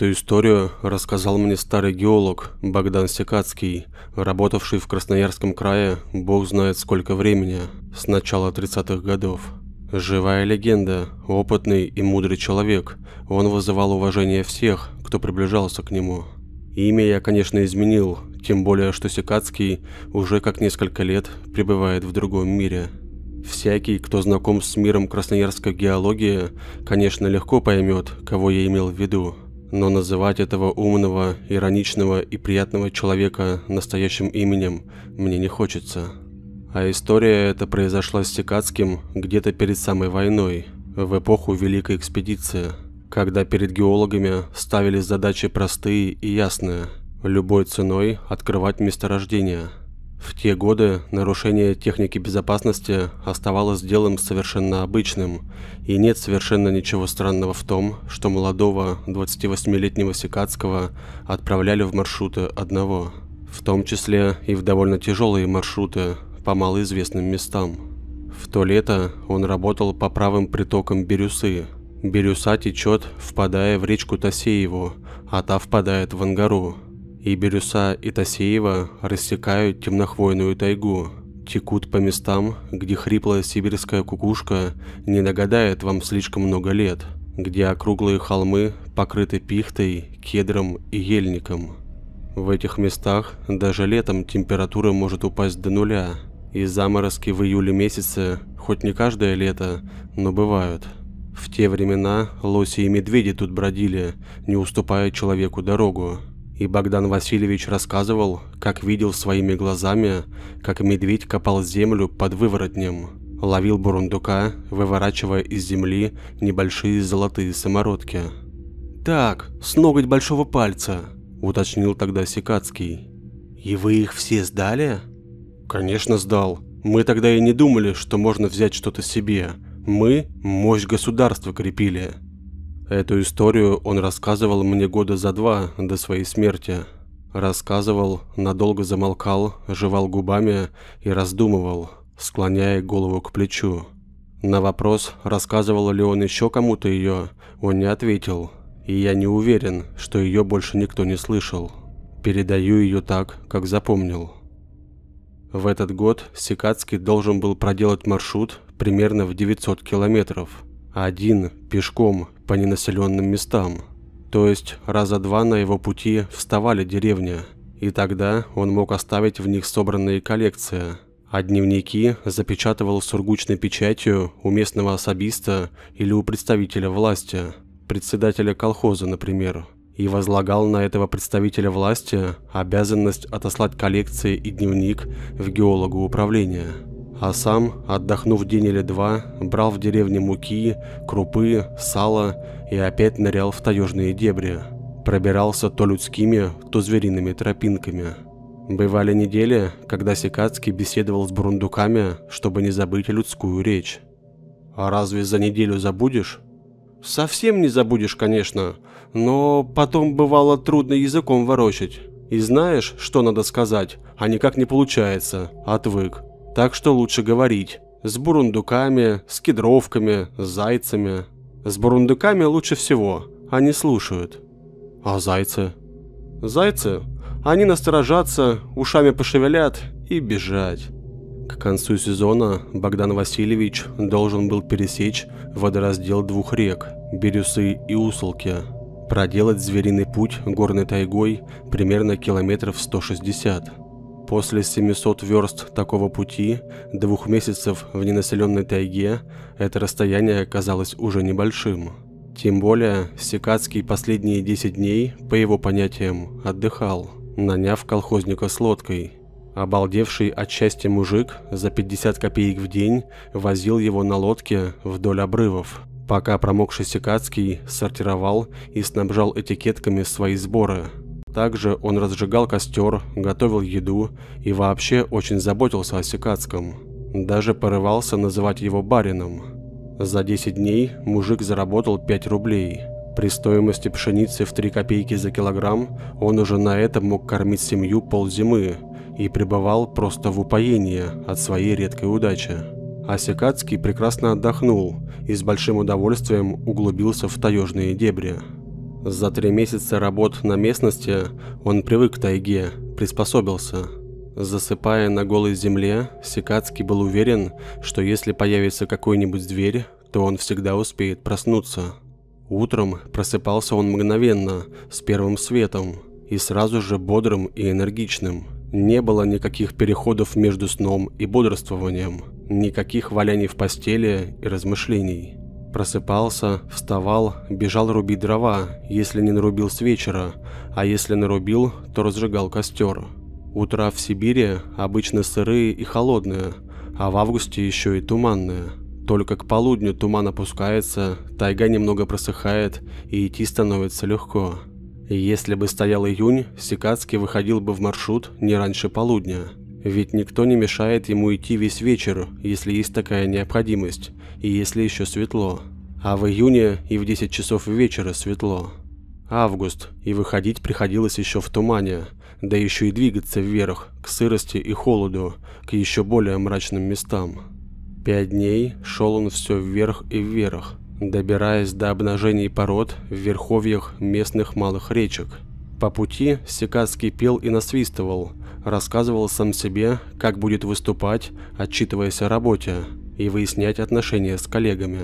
Эту историю рассказал мне старый геолог Богдан Секацкий, работавший в Красноярском крае бог знает сколько времени, с начала 30-х годов. Живая легенда, опытный и мудрый человек, он вызывал уважение всех, кто приближался к нему. Имя я, конечно, изменил, тем более, что Секацкий уже как несколько лет пребывает в другом мире. Всякий, кто знаком с миром красноярской геологии, конечно, легко поймет, кого я имел в виду. Но называть этого умного, ироничного и приятного человека настоящим именем мне не хочется. А история эта произошла с Секацким где-то перед самой войной, в эпоху Великой экспедиции, когда перед геологами ставили задачи простые и ясные – любой ценой открывать месторождения – в те годы нарушение техники безопасности оставалось делом совершенно обычным, и нет совершенно ничего странного в том, что молодого 28-летнего Секацкого отправляли в маршруты одного, в том числе и в довольно тяжелые маршруты по малоизвестным местам. В то лето он работал по правым притокам Бирюсы. Бирюса течет, впадая в речку Тасееву, а та впадает в Ангару. И Бирюса, и Тасеева рассекают темнохвойную тайгу, текут по местам, где хриплая сибирская кукушка не нагадает вам слишком много лет, где округлые холмы покрыты пихтой, кедром и ельником. В этих местах даже летом температура может упасть до нуля, и заморозки в июле месяце, хоть не каждое лето, но бывают. В те времена лоси и медведи тут бродили, не уступая человеку дорогу. И Богдан Васильевич рассказывал, как видел своими глазами, как медведь копал землю под выворотнем, ловил бурундука, выворачивая из земли небольшие золотые самородки. «Так, с ноготь большого пальца», – уточнил тогда Секацкий. «И вы их все сдали?» «Конечно сдал. Мы тогда и не думали, что можно взять что-то себе. Мы мощь государства крепили». Эту историю он рассказывал мне года за два до своей смерти. Рассказывал, надолго замолкал, жевал губами и раздумывал, склоняя голову к плечу. На вопрос, рассказывал ли он еще кому-то ее, он не ответил, и я не уверен, что ее больше никто не слышал. Передаю ее так, как запомнил. В этот год Секацкий должен был проделать маршрут примерно в 900 километров. Один, пешком, по ненаселенным местам. То есть раза два на его пути вставали деревни, и тогда он мог оставить в них собранные коллекции, а дневники запечатывал сургучной печатью у местного особиста или у представителя власти, председателя колхоза, например, и возлагал на этого представителя власти обязанность отослать коллекции и дневник в геологу управления а сам, отдохнув день или два, брал в деревне муки, крупы, сало и опять нырял в таежные дебри. Пробирался то людскими, то звериными тропинками. Бывали недели, когда Секацкий беседовал с бурундуками, чтобы не забыть людскую речь. «А разве за неделю забудешь?» «Совсем не забудешь, конечно, но потом бывало трудно языком ворочать. И знаешь, что надо сказать, а никак не получается, отвык. Так что лучше говорить. С бурундуками, с кедровками, с зайцами. С бурундуками лучше всего. Они слушают. А зайцы? Зайцы? Они насторожатся, ушами пошевелят и бежать. К концу сезона Богдан Васильевич должен был пересечь водораздел двух рек – Бирюсы и Усолки, проделать звериный путь горной тайгой примерно километров 160. После 700 верст такого пути, двух месяцев в ненаселенной тайге, это расстояние оказалось уже небольшим. Тем более, Секацкий последние 10 дней, по его понятиям, отдыхал, наняв колхозника с лодкой. Обалдевший от счастья мужик за 50 копеек в день возил его на лодке вдоль обрывов, пока промокший Секацкий сортировал и снабжал этикетками свои сборы – также он разжигал костер, готовил еду и вообще очень заботился о Секацком. Даже порывался называть его барином. За 10 дней мужик заработал 5 рублей. При стоимости пшеницы в 3 копейки за килограмм он уже на этом мог кормить семью ползимы и пребывал просто в упоении от своей редкой удачи. А Секацкий прекрасно отдохнул и с большим удовольствием углубился в таежные дебри. За три месяца работ на местности он привык к тайге, приспособился. Засыпая на голой земле, Сикацкий был уверен, что если появится какой-нибудь зверь, то он всегда успеет проснуться. Утром просыпался он мгновенно, с первым светом, и сразу же бодрым и энергичным. Не было никаких переходов между сном и бодрствованием, никаких валяний в постели и размышлений. Просыпался, вставал, бежал рубить дрова, если не нарубил с вечера, а если нарубил, то разжигал костер. Утра в Сибири обычно сырые и холодные, а в августе еще и туманные. Только к полудню туман опускается, тайга немного просыхает и идти становится легко. Если бы стоял июнь, Сикацкий выходил бы в маршрут не раньше полудня. Ведь никто не мешает ему идти весь вечер, если есть такая необходимость, и если еще светло. А в июне и в 10 часов вечера светло. Август, и выходить приходилось еще в тумане, да еще и двигаться вверх, к сырости и холоду, к еще более мрачным местам. Пять дней шел он все вверх и вверх, добираясь до обнажений пород в верховьях местных малых речек. По пути Секацкий пел и насвистывал, рассказывал сам себе, как будет выступать, отчитываясь о работе и выяснять отношения с коллегами.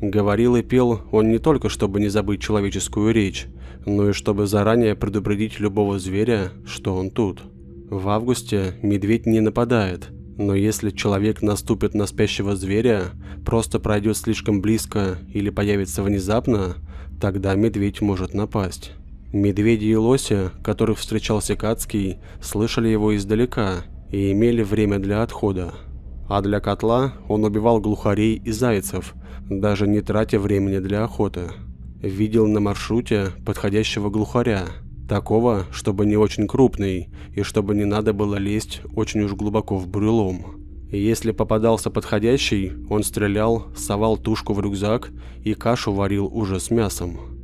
Говорил и пел он не только, чтобы не забыть человеческую речь, но и чтобы заранее предупредить любого зверя, что он тут. В августе медведь не нападает, но если человек наступит на спящего зверя, просто пройдет слишком близко или появится внезапно, тогда медведь может напасть. Медведи и лоси, которых встречал Секацкий, слышали его издалека и имели время для отхода. А для котла он убивал глухарей и зайцев, даже не тратя времени для охоты. Видел на маршруте подходящего глухаря, такого, чтобы не очень крупный и чтобы не надо было лезть очень уж глубоко в бурелом. И если попадался подходящий, он стрелял, совал тушку в рюкзак и кашу варил уже с мясом.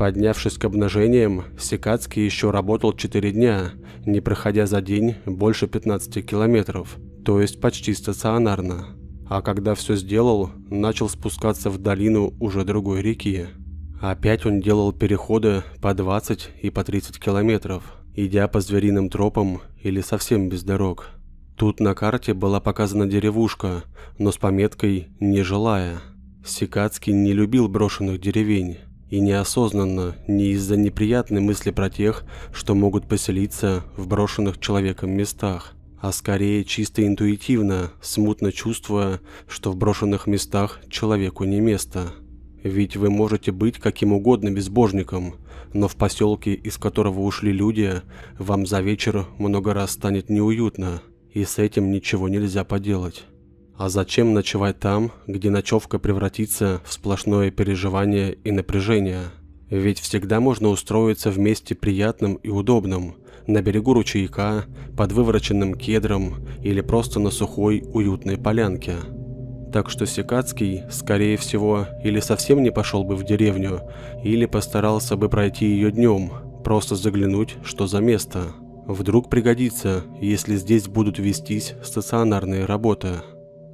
Поднявшись к обнажениям, Секацкий еще работал 4 дня, не проходя за день больше 15 километров, то есть почти стационарно. А когда все сделал, начал спускаться в долину уже другой реки. Опять он делал переходы по 20 и по 30 километров, идя по звериным тропам или совсем без дорог. Тут на карте была показана деревушка, но с пометкой «нежилая». Секацкий не любил брошенных деревень и неосознанно, не из-за неприятной мысли про тех, что могут поселиться в брошенных человеком местах, а скорее чисто интуитивно, смутно чувствуя, что в брошенных местах человеку не место. Ведь вы можете быть каким угодно безбожником, но в поселке, из которого ушли люди, вам за вечер много раз станет неуютно, и с этим ничего нельзя поделать. А зачем ночевать там, где ночевка превратится в сплошное переживание и напряжение? Ведь всегда можно устроиться вместе приятным и удобным, на берегу ручейка, под вывороченным кедром или просто на сухой уютной полянке. Так что Секацкий, скорее всего, или совсем не пошел бы в деревню, или постарался бы пройти ее днем, просто заглянуть, что за место. Вдруг пригодится, если здесь будут вестись стационарные работы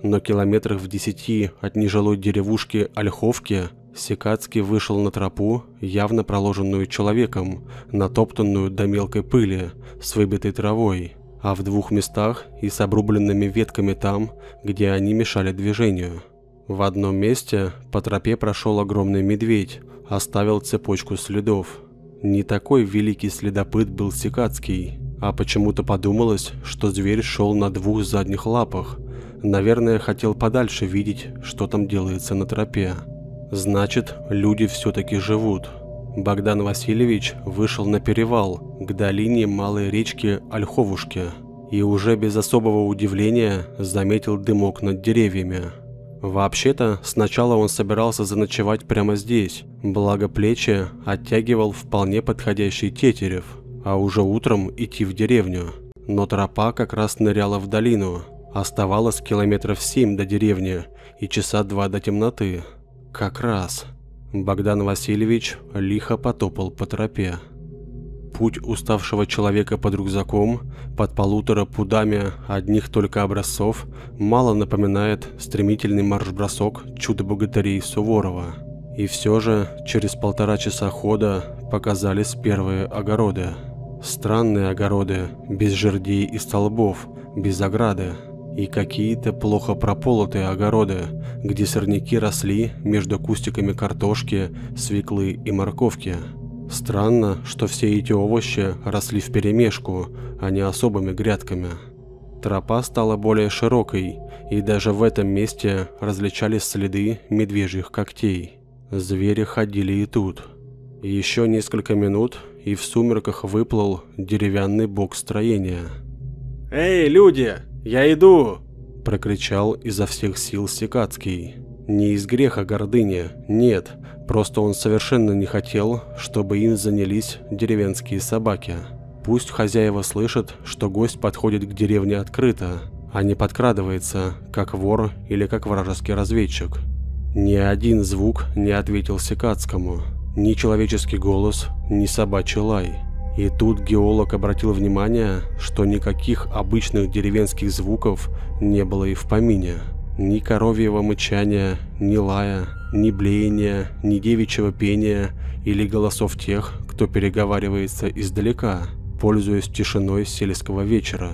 но километрах в десяти от нежилой деревушки Ольховки Секацкий вышел на тропу, явно проложенную человеком, натоптанную до мелкой пыли, с выбитой травой, а в двух местах и с обрубленными ветками там, где они мешали движению. В одном месте по тропе прошел огромный медведь, оставил цепочку следов. Не такой великий следопыт был Секацкий, а почему-то подумалось, что зверь шел на двух задних лапах, Наверное, хотел подальше видеть, что там делается на тропе. Значит, люди все-таки живут. Богдан Васильевич вышел на перевал к долине малой речки Ольховушки и уже без особого удивления заметил дымок над деревьями. Вообще-то, сначала он собирался заночевать прямо здесь, благо плечи оттягивал вполне подходящий тетерев, а уже утром идти в деревню. Но тропа как раз ныряла в долину – Оставалось километров семь до деревни и часа два до темноты. Как раз. Богдан Васильевич лихо потопал по тропе. Путь уставшего человека под рюкзаком, под полутора пудами одних только образцов, мало напоминает стремительный марш-бросок чудо-богатырей Суворова. И все же через полтора часа хода показались первые огороды. Странные огороды, без жердей и столбов, без ограды. И какие-то плохо прополотые огороды, где сорняки росли между кустиками картошки, свеклы и морковки. Странно, что все эти овощи росли вперемешку, а не особыми грядками. Тропа стала более широкой, и даже в этом месте различались следы медвежьих когтей. Звери ходили и тут. Еще несколько минут, и в сумерках выплыл деревянный бок строения. «Эй, люди, я иду!» – прокричал изо всех сил Секацкий. Не из греха гордыни, нет, просто он совершенно не хотел, чтобы им занялись деревенские собаки. Пусть хозяева слышат, что гость подходит к деревне открыто, а не подкрадывается, как вор или как вражеский разведчик. Ни один звук не ответил Секацкому, ни человеческий голос, ни собачий лай. И тут геолог обратил внимание, что никаких обычных деревенских звуков не было и в помине. Ни коровьего мычания, ни лая, ни блеяния, ни девичьего пения или голосов тех, кто переговаривается издалека, пользуясь тишиной сельского вечера.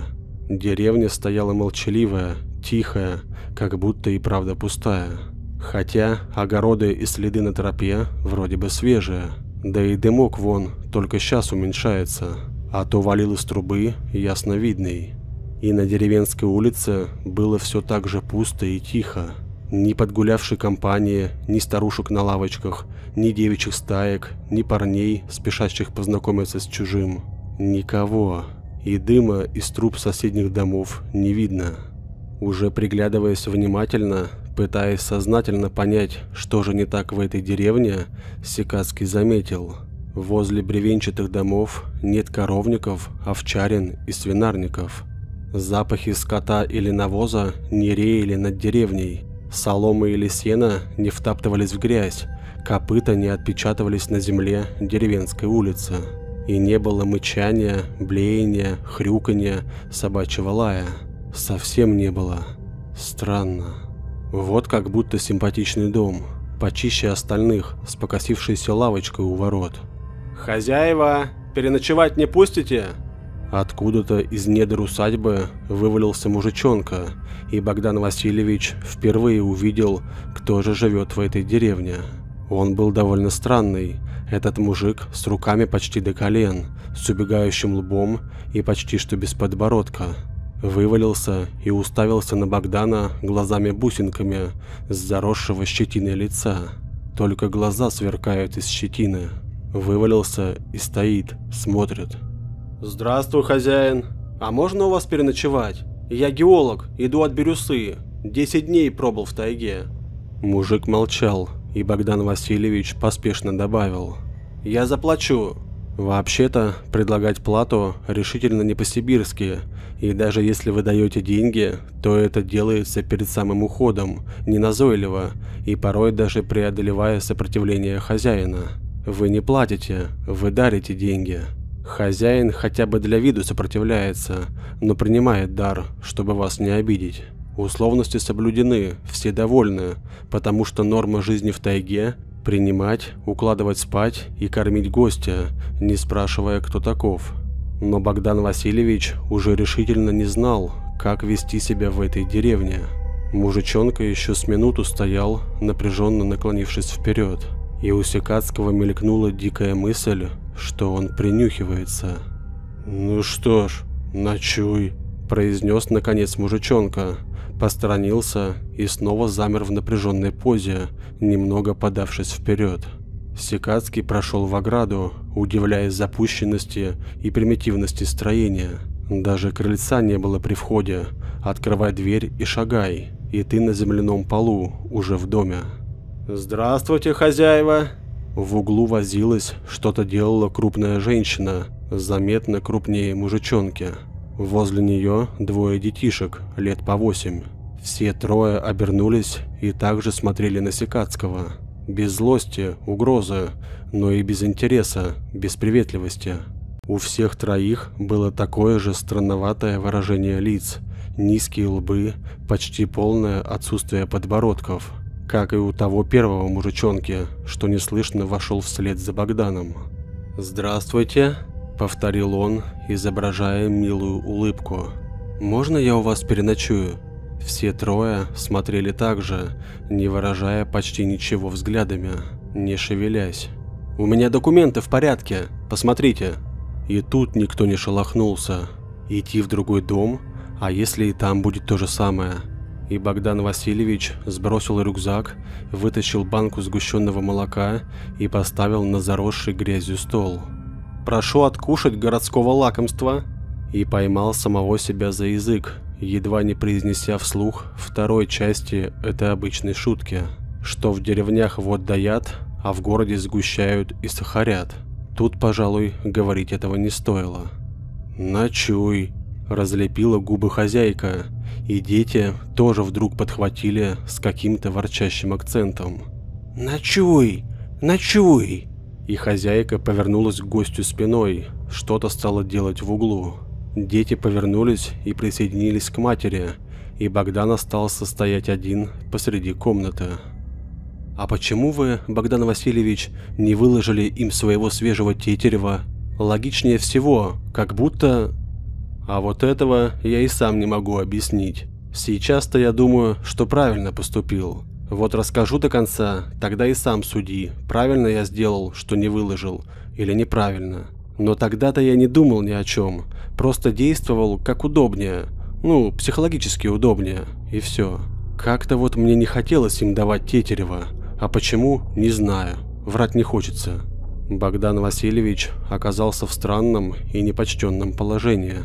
Деревня стояла молчаливая, тихая, как будто и правда пустая. Хотя огороды и следы на тропе вроде бы свежие, да и дымок вон только сейчас уменьшается, а то валил из трубы ясно видный. И на деревенской улице было все так же пусто и тихо. Ни подгулявшей компании, ни старушек на лавочках, ни девичьих стаек, ни парней, спешащих познакомиться с чужим. Никого. И дыма из труб соседних домов не видно. Уже приглядываясь внимательно, Пытаясь сознательно понять, что же не так в этой деревне, Сикацкий заметил. Возле бревенчатых домов нет коровников, овчарин и свинарников. Запахи скота или навоза не реяли над деревней. Соломы или сена не втаптывались в грязь, копыта не отпечатывались на земле деревенской улицы. И не было мычания, блеяния, хрюканья, собачьего лая. Совсем не было. Странно. Вот как будто симпатичный дом, почище остальных, с покосившейся лавочкой у ворот. «Хозяева, переночевать не пустите?» Откуда-то из недр усадьбы вывалился мужичонка, и Богдан Васильевич впервые увидел, кто же живет в этой деревне. Он был довольно странный, этот мужик с руками почти до колен, с убегающим лбом и почти что без подбородка. Вывалился и уставился на Богдана глазами-бусинками с заросшего щетиной лица. Только глаза сверкают из щетины. Вывалился и стоит, смотрит. «Здравствуй, хозяин. А можно у вас переночевать? Я геолог, иду от Бирюсы. Десять дней пробыл в тайге». Мужик молчал, и Богдан Васильевич поспешно добавил. «Я заплачу. Вообще-то, предлагать плату решительно не по-сибирски, и даже если вы даете деньги, то это делается перед самым уходом, не назойливо, и порой даже преодолевая сопротивление хозяина. Вы не платите, вы дарите деньги. Хозяин хотя бы для виду сопротивляется, но принимает дар, чтобы вас не обидеть. Условности соблюдены, все довольны, потому что норма жизни в тайге Принимать, укладывать спать и кормить гостя, не спрашивая, кто таков. Но Богдан Васильевич уже решительно не знал, как вести себя в этой деревне. Мужичонка еще с минуту стоял, напряженно наклонившись вперед, и у Секацкого мелькнула дикая мысль, что он принюхивается. «Ну что ж, ночуй», – произнес наконец мужичонка, посторонился и снова замер в напряженной позе, немного подавшись вперед. Секацкий прошел в ограду, удивляясь запущенности и примитивности строения. Даже крыльца не было при входе. Открывай дверь и шагай, и ты на земляном полу, уже в доме. «Здравствуйте, хозяева!» В углу возилась, что-то делала крупная женщина, заметно крупнее мужичонки. Возле нее двое детишек, лет по восемь. Все трое обернулись и также смотрели на Секацкого. Без злости, угрозы, но и без интереса, без приветливости. У всех троих было такое же странноватое выражение лиц, низкие лбы, почти полное отсутствие подбородков. как и у того первого мужичонки, что неслышно вошел вслед за Богданом. «Здравствуйте», — повторил он, изображая милую улыбку. «Можно я у вас переночую?» Все трое смотрели так же, не выражая почти ничего взглядами, не шевелясь. «У меня документы в порядке, посмотрите». И тут никто не шелохнулся. Идти в другой дом? А если и там будет то же самое? И Богдан Васильевич сбросил рюкзак, вытащил банку сгущенного молока и поставил на заросший грязью стол. «Прошу откушать городского лакомства!» И поймал самого себя за язык, едва не произнеся вслух второй части этой обычной шутки, что в деревнях вот даят, а в городе сгущают и сахарят. Тут, пожалуй, говорить этого не стоило. «Ночуй», – разлепила губы хозяйка, и дети тоже вдруг подхватили с каким-то ворчащим акцентом. «Ночуй! Ночуй!» И хозяйка повернулась к гостю спиной, что-то стала делать в углу. Дети повернулись и присоединились к матери, и Богдан остался стоять один посреди комнаты. «А почему вы, Богдан Васильевич, не выложили им своего свежего тетерева? Логичнее всего, как будто...» «А вот этого я и сам не могу объяснить. Сейчас-то я думаю, что правильно поступил. Вот расскажу до конца, тогда и сам суди, правильно я сделал, что не выложил, или неправильно. Но тогда-то я не думал ни о чем, просто действовал как удобнее, ну, психологически удобнее, и все. Как-то вот мне не хотелось им давать Тетерева, а почему, не знаю, врать не хочется. Богдан Васильевич оказался в странном и непочтенном положении.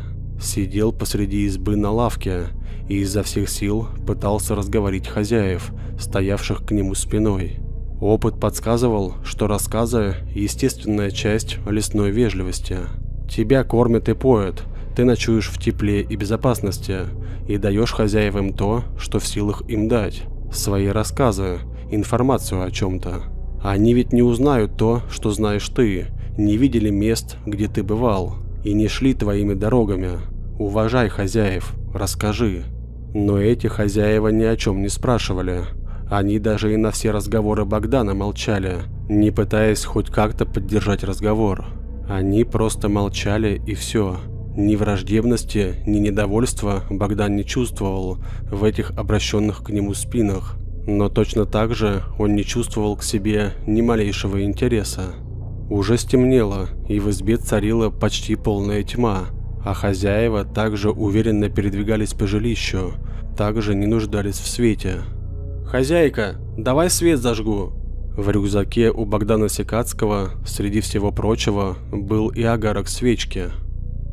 Сидел посреди избы на лавке и изо всех сил пытался разговорить хозяев, стоявших к нему спиной. Опыт подсказывал, что рассказы – естественная часть лесной вежливости. Тебя кормят и поют, ты ночуешь в тепле и безопасности и даешь хозяевам то, что в силах им дать. Свои рассказы, информацию о чем-то. Они ведь не узнают то, что знаешь ты, не видели мест, где ты бывал, и не шли твоими дорогами. Уважай хозяев, расскажи. Но эти хозяева ни о чем не спрашивали, они даже и на все разговоры Богдана молчали, не пытаясь хоть как-то поддержать разговор. Они просто молчали и все. Ни враждебности, ни недовольства Богдан не чувствовал в этих обращенных к нему спинах. Но точно так же он не чувствовал к себе ни малейшего интереса. Уже стемнело, и в избе царила почти полная тьма, а хозяева также уверенно передвигались по жилищу, также не нуждались в свете. «Хозяйка, давай свет зажгу!» В рюкзаке у Богдана Секацкого, среди всего прочего, был и агарок свечки.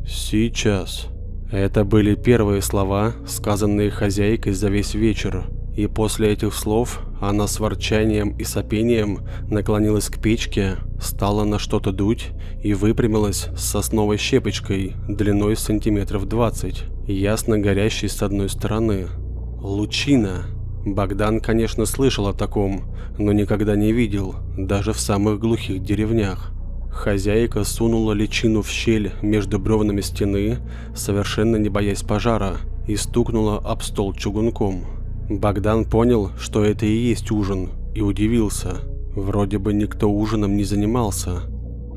«Сейчас». Это были первые слова, сказанные хозяйкой за весь вечер, и после этих слов она с ворчанием и сопением наклонилась к печке, стала на что-то дуть и выпрямилась с сосновой щепочкой длиной сантиметров 20, ясно горящей с одной стороны. Лучина. Богдан, конечно, слышал о таком, но никогда не видел, даже в самых глухих деревнях. Хозяйка сунула личину в щель между бревнами стены, совершенно не боясь пожара, и стукнула об стол чугунком. Богдан понял, что это и есть ужин, и удивился. Вроде бы никто ужином не занимался.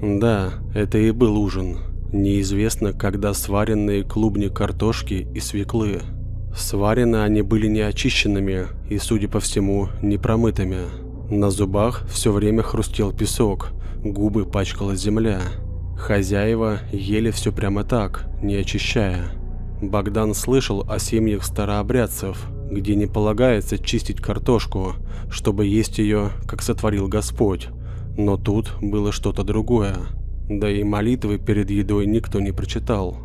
Да, это и был ужин. Неизвестно, когда сваренные клубни картошки и свеклы. Сварены они были неочищенными и, судя по всему, непромытыми. На зубах все время хрустел песок, губы пачкала земля. Хозяева ели все прямо так, не очищая. Богдан слышал о семьях старообрядцев, где не полагается чистить картошку, чтобы есть ее, как сотворил Господь. Но тут было что-то другое. Да и молитвы перед едой никто не прочитал.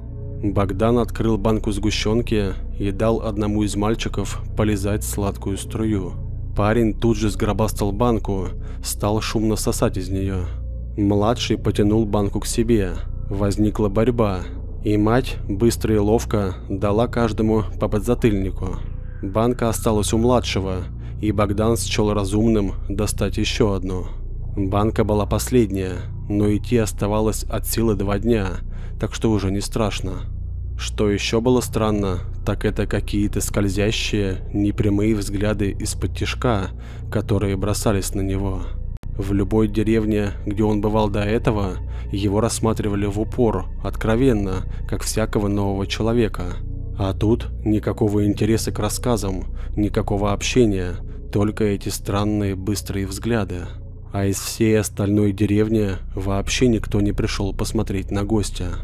Богдан открыл банку сгущенки и дал одному из мальчиков полизать сладкую струю. Парень тут же сгробастал банку, стал шумно сосать из нее. Младший потянул банку к себе. Возникла борьба, и мать быстро и ловко дала каждому по подзатыльнику. Банка осталась у младшего, и Богдан счел разумным достать еще одну. Банка была последняя, но идти оставалось от силы два дня, так что уже не страшно. Что еще было странно, так это какие-то скользящие, непрямые взгляды из-под тишка, которые бросались на него. В любой деревне, где он бывал до этого, его рассматривали в упор, откровенно, как всякого нового человека. А тут никакого интереса к рассказам, никакого общения, только эти странные быстрые взгляды. А из всей остальной деревни вообще никто не пришел посмотреть на гостя.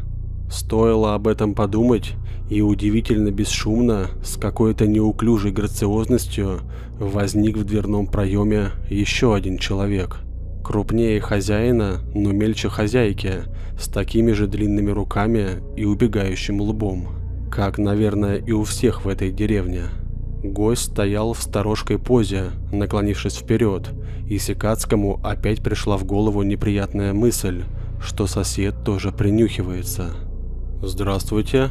Стоило об этом подумать, и удивительно бесшумно, с какой-то неуклюжей грациозностью, возник в дверном проеме еще один человек. Крупнее хозяина, но мельче хозяйки, с такими же длинными руками и убегающим лбом. Как, наверное, и у всех в этой деревне. Гость стоял в сторожкой позе, наклонившись вперед, и Сикацкому опять пришла в голову неприятная мысль, что сосед тоже принюхивается. «Здравствуйте!»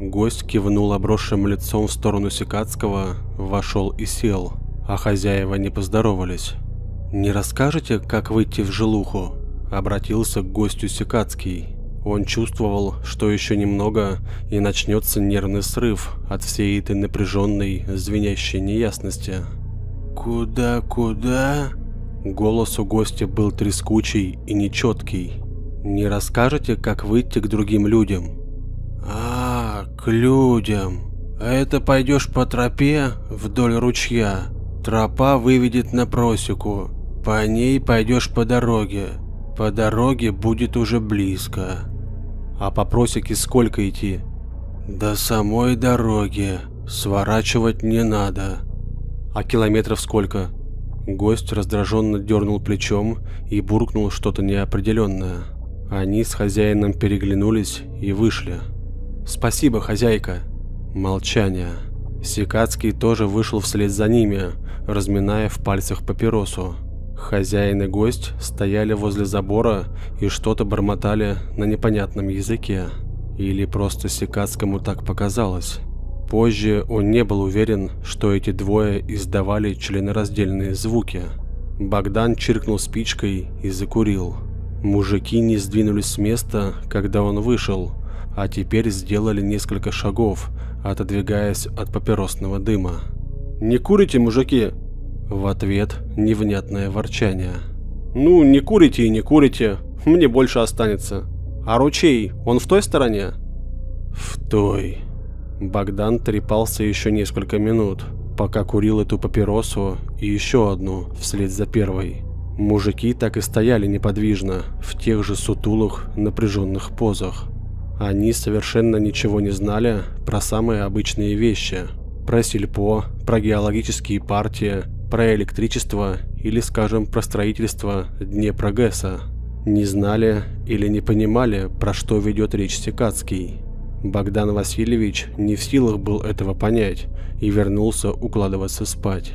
Гость кивнул обросшим лицом в сторону Сикацкого, вошел и сел, а хозяева не поздоровались. «Не расскажете, как выйти в жилуху?» – обратился к гостю Сикацкий. Он чувствовал, что еще немного и начнется нервный срыв от всей этой напряженной, звенящей неясности. «Куда-куда?» Голос у гостя был трескучий и нечеткий. «Не расскажете, как выйти к другим людям?» «А, к людям. Это пойдешь по тропе вдоль ручья. Тропа выведет на просеку. По ней пойдешь по дороге. По дороге будет уже близко. А по просеке сколько идти? До самой дороги. Сворачивать не надо. А километров сколько? Гость раздраженно дернул плечом и буркнул что-то неопределенное. Они с хозяином переглянулись и вышли. «Спасибо, хозяйка!» Молчание. Сикацкий тоже вышел вслед за ними, разминая в пальцах папиросу. Хозяин и гость стояли возле забора и что-то бормотали на непонятном языке. Или просто Сикацкому так показалось. Позже он не был уверен, что эти двое издавали членораздельные звуки. Богдан чиркнул спичкой и закурил. Мужики не сдвинулись с места, когда он вышел, а теперь сделали несколько шагов, отодвигаясь от папиросного дыма. «Не курите, мужики?» В ответ невнятное ворчание. «Ну, не курите и не курите, мне больше останется. А ручей, он в той стороне?» «В той». Богдан трепался еще несколько минут, пока курил эту папиросу и еще одну вслед за первой. Мужики так и стояли неподвижно, в тех же сутулых, напряженных позах. Они совершенно ничего не знали про самые обычные вещи. Про сельпо, про геологические партии, про электричество или, скажем, про строительство Днепрогэса. Не знали или не понимали, про что ведет речь Секацкий. Богдан Васильевич не в силах был этого понять и вернулся укладываться спать.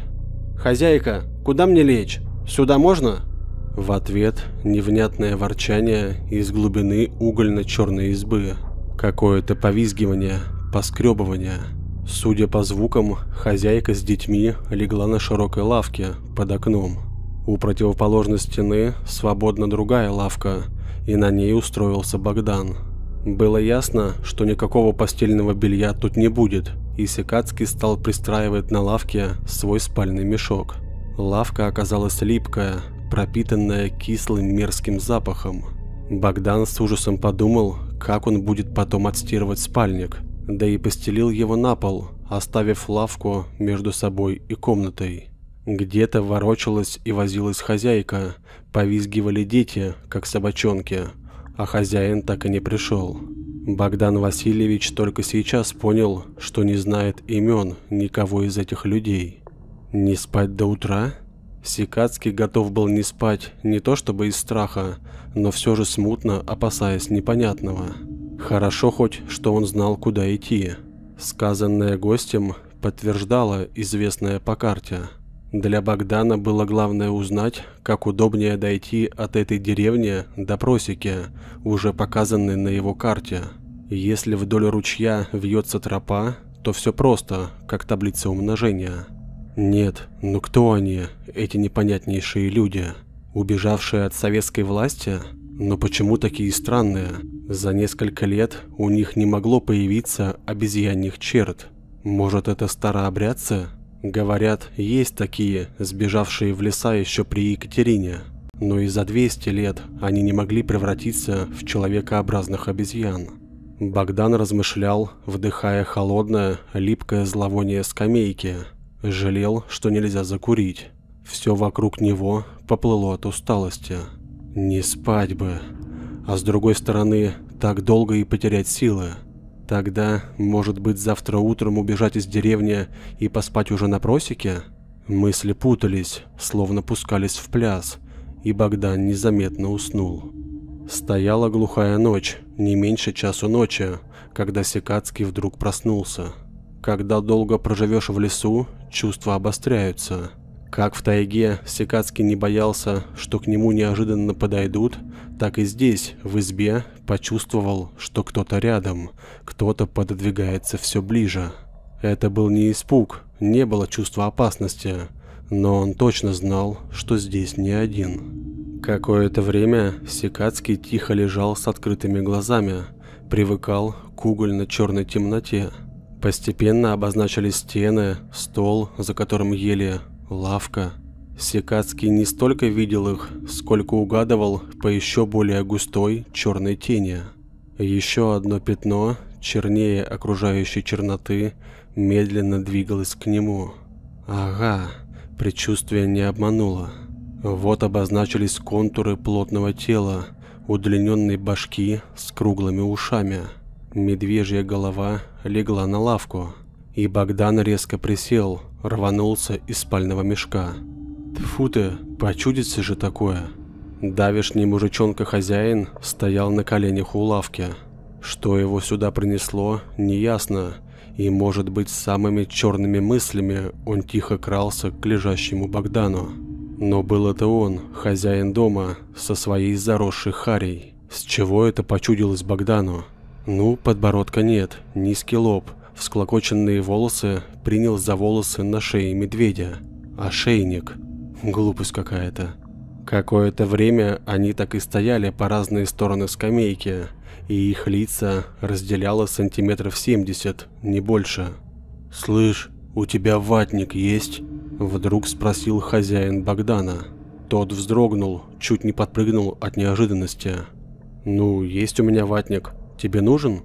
«Хозяйка, куда мне лечь? Сюда можно?» В ответ невнятное ворчание из глубины угольно-черной избы. Какое-то повизгивание, поскребывание. Судя по звукам, хозяйка с детьми легла на широкой лавке под окном. У противоположной стены свободна другая лавка, и на ней устроился Богдан. Было ясно, что никакого постельного белья тут не будет, и Секацкий стал пристраивать на лавке свой спальный мешок. Лавка оказалась липкая, пропитанная кислым мерзким запахом. Богдан с ужасом подумал, как он будет потом отстирывать спальник, да и постелил его на пол, оставив лавку между собой и комнатой. Где-то ворочалась и возилась хозяйка, повизгивали дети, как собачонки, а хозяин так и не пришел. Богдан Васильевич только сейчас понял, что не знает имен никого из этих людей. Не спать до утра? Сикацкий готов был не спать, не то чтобы из страха, но все же смутно опасаясь непонятного. Хорошо хоть, что он знал, куда идти. Сказанное гостем подтверждало известное по карте. Для Богдана было главное узнать, как удобнее дойти от этой деревни до просеки, уже показанной на его карте. Если вдоль ручья вьется тропа, то все просто, как таблица умножения. Нет, ну кто они, эти непонятнейшие люди? Убежавшие от советской власти? но почему такие странные? За несколько лет у них не могло появиться обезьяньих черт. Может это старообрядцы? Говорят, есть такие, сбежавшие в леса еще при Екатерине. Но и за 200 лет они не могли превратиться в человекообразных обезьян. Богдан размышлял, вдыхая холодное, липкое зловоние скамейки. Жалел, что нельзя закурить. Все вокруг него поплыло от усталости. Не спать бы. А с другой стороны, так долго и потерять силы. Тогда, может быть, завтра утром убежать из деревни и поспать уже на просеке? Мысли путались, словно пускались в пляс, и Богдан незаметно уснул. Стояла глухая ночь, не меньше часу ночи, когда Секацкий вдруг проснулся. Когда долго проживешь в лесу, чувства обостряются. Как в тайге Секацкий не боялся, что к нему неожиданно подойдут, так и здесь, в избе, почувствовал, что кто-то рядом, кто-то пододвигается все ближе. Это был не испуг, не было чувства опасности, но он точно знал, что здесь не один. Какое-то время Секацкий тихо лежал с открытыми глазами, привыкал к угольно-черной темноте. Постепенно обозначились стены, стол, за которым ели, лавка. Секацкий не столько видел их, сколько угадывал по еще более густой черной тени. Еще одно пятно, чернее окружающей черноты, медленно двигалось к нему. Ага, предчувствие не обмануло. Вот обозначились контуры плотного тела, удлиненной башки с круглыми ушами. Медвежья голова легла на лавку, и Богдан резко присел, рванулся из спального мешка. Тфу ты, почудится же такое. Давишний мужичонка-хозяин стоял на коленях у лавки. Что его сюда принесло, неясно, и, может быть, самыми черными мыслями он тихо крался к лежащему Богдану. Но был это он, хозяин дома, со своей заросшей харей. С чего это почудилось Богдану? Ну, подбородка нет, низкий лоб, всклокоченные волосы принял за волосы на шее медведя. Ошейник. Глупость какая-то. Какое-то время они так и стояли по разные стороны скамейки, и их лица разделяло сантиметров 70, не больше. «Слышь, у тебя ватник есть?» – вдруг спросил хозяин Богдана. Тот вздрогнул, чуть не подпрыгнул от неожиданности. «Ну, есть у меня ватник. Тебе нужен?»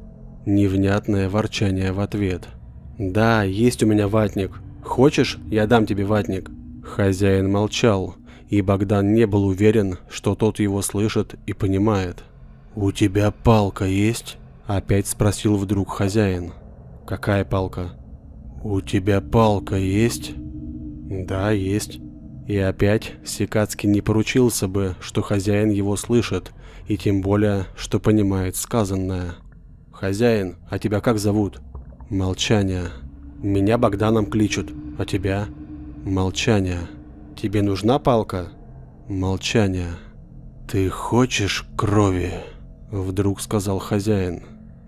Невнятное ворчание в ответ. «Да, есть у меня ватник. Хочешь, я дам тебе ватник?» Хозяин молчал, и Богдан не был уверен, что тот его слышит и понимает. «У тебя палка есть?» – опять спросил вдруг хозяин. «Какая палка?» «У тебя палка есть?» «Да, есть». И опять Сикацкий не поручился бы, что хозяин его слышит, и тем более, что понимает сказанное. «Хозяин, а тебя как зовут?» Молчание. «Меня Богданом кличут, а тебя?» Молчание. «Тебе нужна палка?» Молчание. «Ты хочешь крови?» Вдруг сказал хозяин.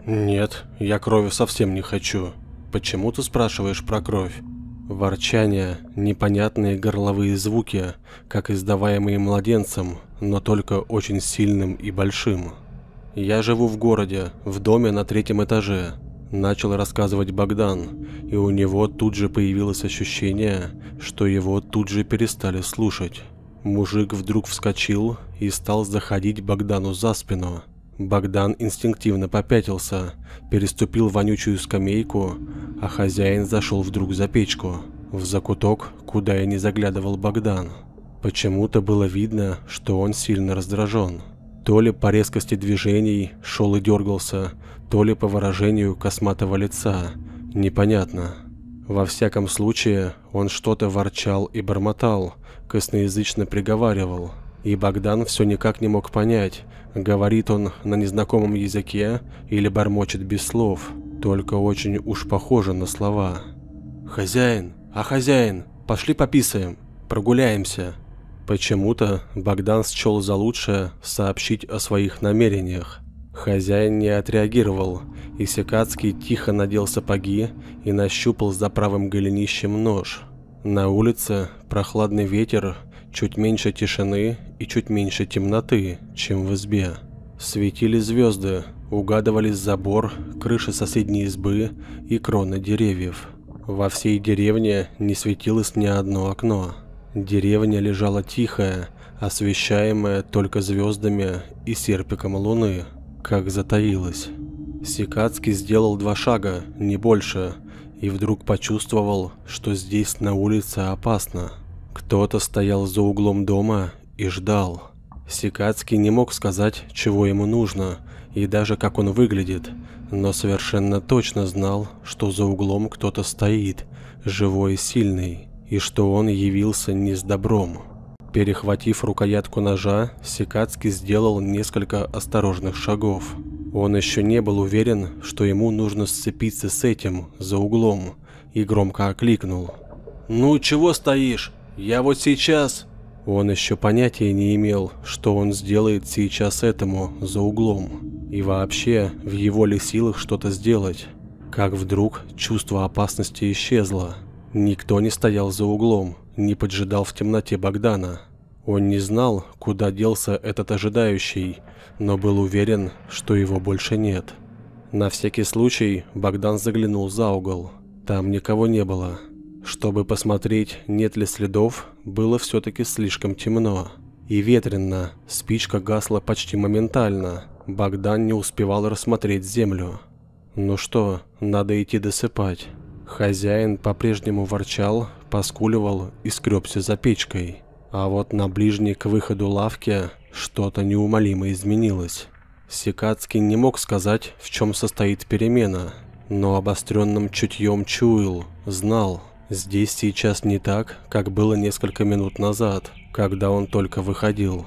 «Нет, я крови совсем не хочу. Почему ты спрашиваешь про кровь?» Ворчание, непонятные горловые звуки, как издаваемые младенцем, но только очень сильным и большим. «Я живу в городе, в доме на третьем этаже», – начал рассказывать Богдан, и у него тут же появилось ощущение, что его тут же перестали слушать. Мужик вдруг вскочил и стал заходить Богдану за спину. Богдан инстинктивно попятился, переступил вонючую скамейку, а хозяин зашел вдруг за печку, в закуток, куда и не заглядывал Богдан. Почему-то было видно, что он сильно раздражен. То ли по резкости движений шел и дергался, то ли по выражению косматого лица. Непонятно. Во всяком случае, он что-то ворчал и бормотал, косноязычно приговаривал. И Богдан все никак не мог понять, говорит он на незнакомом языке или бормочет без слов, только очень уж похоже на слова. «Хозяин, а хозяин, пошли пописаем, прогуляемся», Почему-то Богдан счел за лучшее сообщить о своих намерениях. Хозяин не отреагировал, и Секацкий тихо надел сапоги и нащупал за правым голенищем нож. На улице прохладный ветер чуть меньше тишины и чуть меньше темноты, чем в избе. Светили звезды, угадывались забор, крыши соседней избы и кроны деревьев. Во всей деревне не светилось ни одно окно. Деревня лежала тихая, освещаемая только звездами и серпиком луны, как затаилась. Сикацкий сделал два шага, не больше, и вдруг почувствовал, что здесь на улице опасно. Кто-то стоял за углом дома и ждал. Сикацкий не мог сказать, чего ему нужно, и даже как он выглядит, но совершенно точно знал, что за углом кто-то стоит, живой и сильный, и что он явился не с добром. Перехватив рукоятку ножа, Сикацкий сделал несколько осторожных шагов. Он еще не был уверен, что ему нужно сцепиться с этим, за углом, и громко окликнул. «Ну чего стоишь? Я вот сейчас...» Он еще понятия не имел, что он сделает сейчас этому, за углом. И вообще, в его ли силах что-то сделать. Как вдруг чувство опасности исчезло. Никто не стоял за углом, не поджидал в темноте Богдана. Он не знал, куда делся этот ожидающий, но был уверен, что его больше нет. На всякий случай Богдан заглянул за угол. Там никого не было. Чтобы посмотреть, нет ли следов, было все-таки слишком темно. И ветрено, спичка гасла почти моментально. Богдан не успевал рассмотреть землю. Ну что, надо идти досыпать. Хозяин по-прежнему ворчал, поскуливал и скребся за печкой. А вот на ближней к выходу лавке что-то неумолимо изменилось. Сикацкий не мог сказать, в чем состоит перемена, но обостренным чутьем чуял, знал, здесь сейчас не так, как было несколько минут назад, когда он только выходил.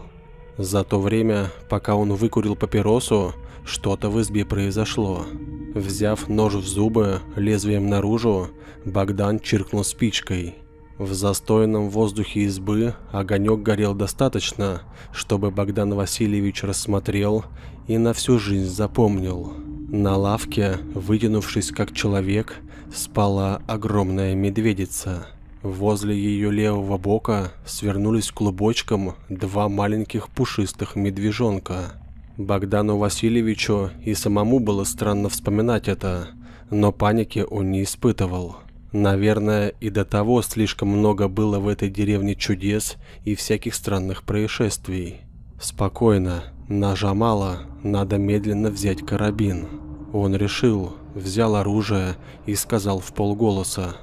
За то время, пока он выкурил папиросу, что-то в избе произошло. Взяв нож в зубы, лезвием наружу, Богдан чиркнул спичкой – в застойном воздухе избы огонек горел достаточно, чтобы Богдан Васильевич рассмотрел и на всю жизнь запомнил. На лавке, вытянувшись как человек, спала огромная медведица. Возле ее левого бока свернулись клубочком два маленьких пушистых медвежонка. Богдану Васильевичу и самому было странно вспоминать это, но паники он не испытывал. Наверное, и до того слишком много было в этой деревне чудес и всяких странных происшествий. Спокойно, ножа мало, надо медленно взять карабин. Он решил, взял оружие и сказал в полголоса.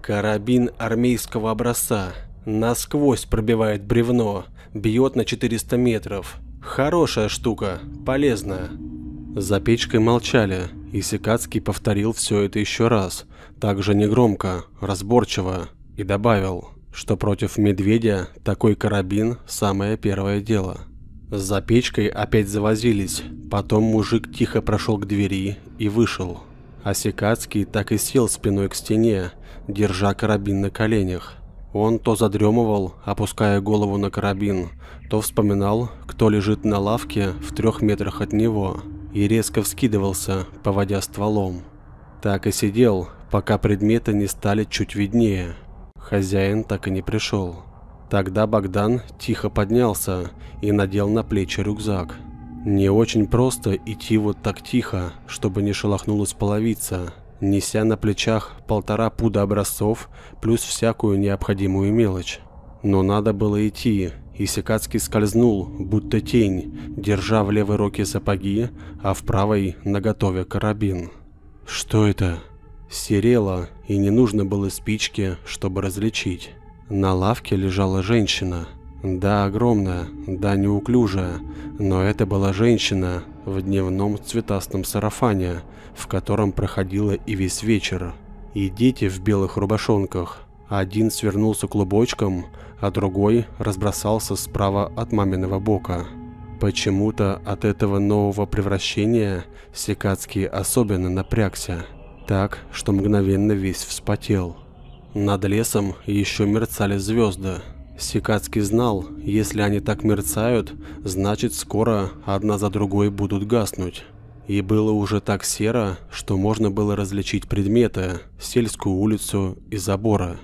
«Карабин армейского образца. Насквозь пробивает бревно, бьет на 400 метров. Хорошая штука, полезная». За печкой молчали, и Сикацкий повторил все это еще раз, также негромко, разборчиво, и добавил, что против медведя такой карабин – самое первое дело. За печкой опять завозились, потом мужик тихо прошел к двери и вышел. А Сикацкий так и сел спиной к стене, держа карабин на коленях. Он то задремывал, опуская голову на карабин, то вспоминал, кто лежит на лавке в трех метрах от него, и резко вскидывался, поводя стволом. Так и сидел, пока предметы не стали чуть виднее. Хозяин так и не пришел. Тогда Богдан тихо поднялся и надел на плечи рюкзак. Не очень просто идти вот так тихо, чтобы не шелохнулась половица, неся на плечах полтора пуда образцов плюс всякую необходимую мелочь. Но надо было идти, и Секацкий скользнул, будто тень, держа в левой руке сапоги, а в правой наготове карабин. Что это? Серело, и не нужно было спички, чтобы различить. На лавке лежала женщина. Да, огромная, да, неуклюжая, но это была женщина в дневном цветастом сарафане, в котором проходила и весь вечер. И дети в белых рубашонках. Один свернулся клубочком, а другой разбросался справа от маминого бока. Почему-то от этого нового превращения Секацкий особенно напрягся так, что мгновенно весь вспотел. Над лесом еще мерцали звезды. Сикацкий знал, если они так мерцают, значит скоро одна за другой будут гаснуть. И было уже так серо, что можно было различить предметы, сельскую улицу и забора.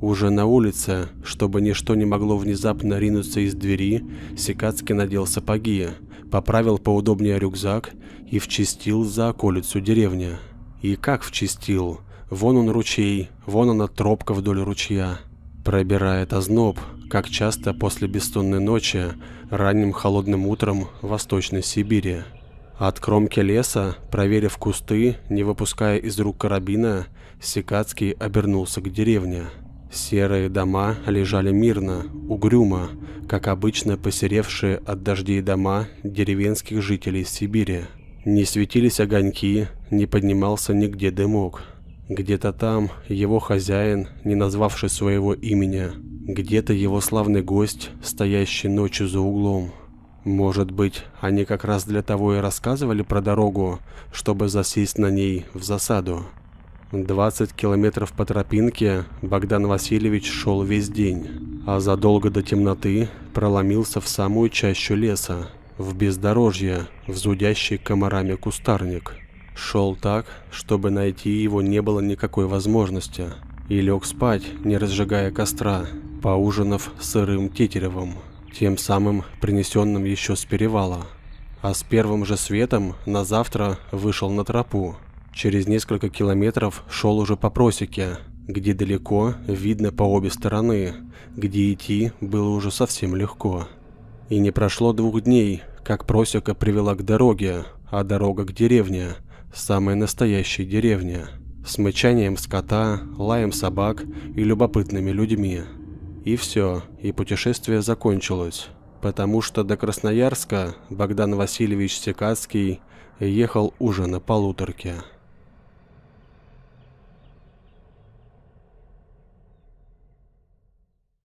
Уже на улице, чтобы ничто не могло внезапно ринуться из двери, Сикацкий надел сапоги, поправил поудобнее рюкзак и вчистил за околицу деревни. И как вчистил? Вон он ручей, вон она тропка вдоль ручья. Пробирает озноб, как часто после бессонной ночи, ранним холодным утром в Восточной Сибири. От кромки леса, проверив кусты, не выпуская из рук карабина, Сикацкий обернулся к деревне. Серые дома лежали мирно, угрюмо, как обычно посеревшие от дождей дома деревенских жителей Сибири. Не светились огоньки, не поднимался нигде дымок. Где-то там его хозяин, не назвавший своего имени, где-то его славный гость, стоящий ночью за углом. Может быть, они как раз для того и рассказывали про дорогу, чтобы засесть на ней в засаду. 20 километров по тропинке Богдан Васильевич шел весь день, а задолго до темноты проломился в самую чащу леса, в бездорожье, в зудящий комарами кустарник. Шел так, чтобы найти его не было никакой возможности, и лег спать, не разжигая костра, поужинав сырым тетеревом, тем самым принесенным еще с перевала. А с первым же светом на завтра вышел на тропу, Через несколько километров шел уже по просеке, где далеко видно по обе стороны, где идти было уже совсем легко. И не прошло двух дней, как просека привела к дороге, а дорога к деревне, самой настоящей деревне, с мычанием скота, лаем собак и любопытными людьми. И все, и путешествие закончилось, потому что до Красноярска Богдан Васильевич Секацкий ехал уже на полуторке.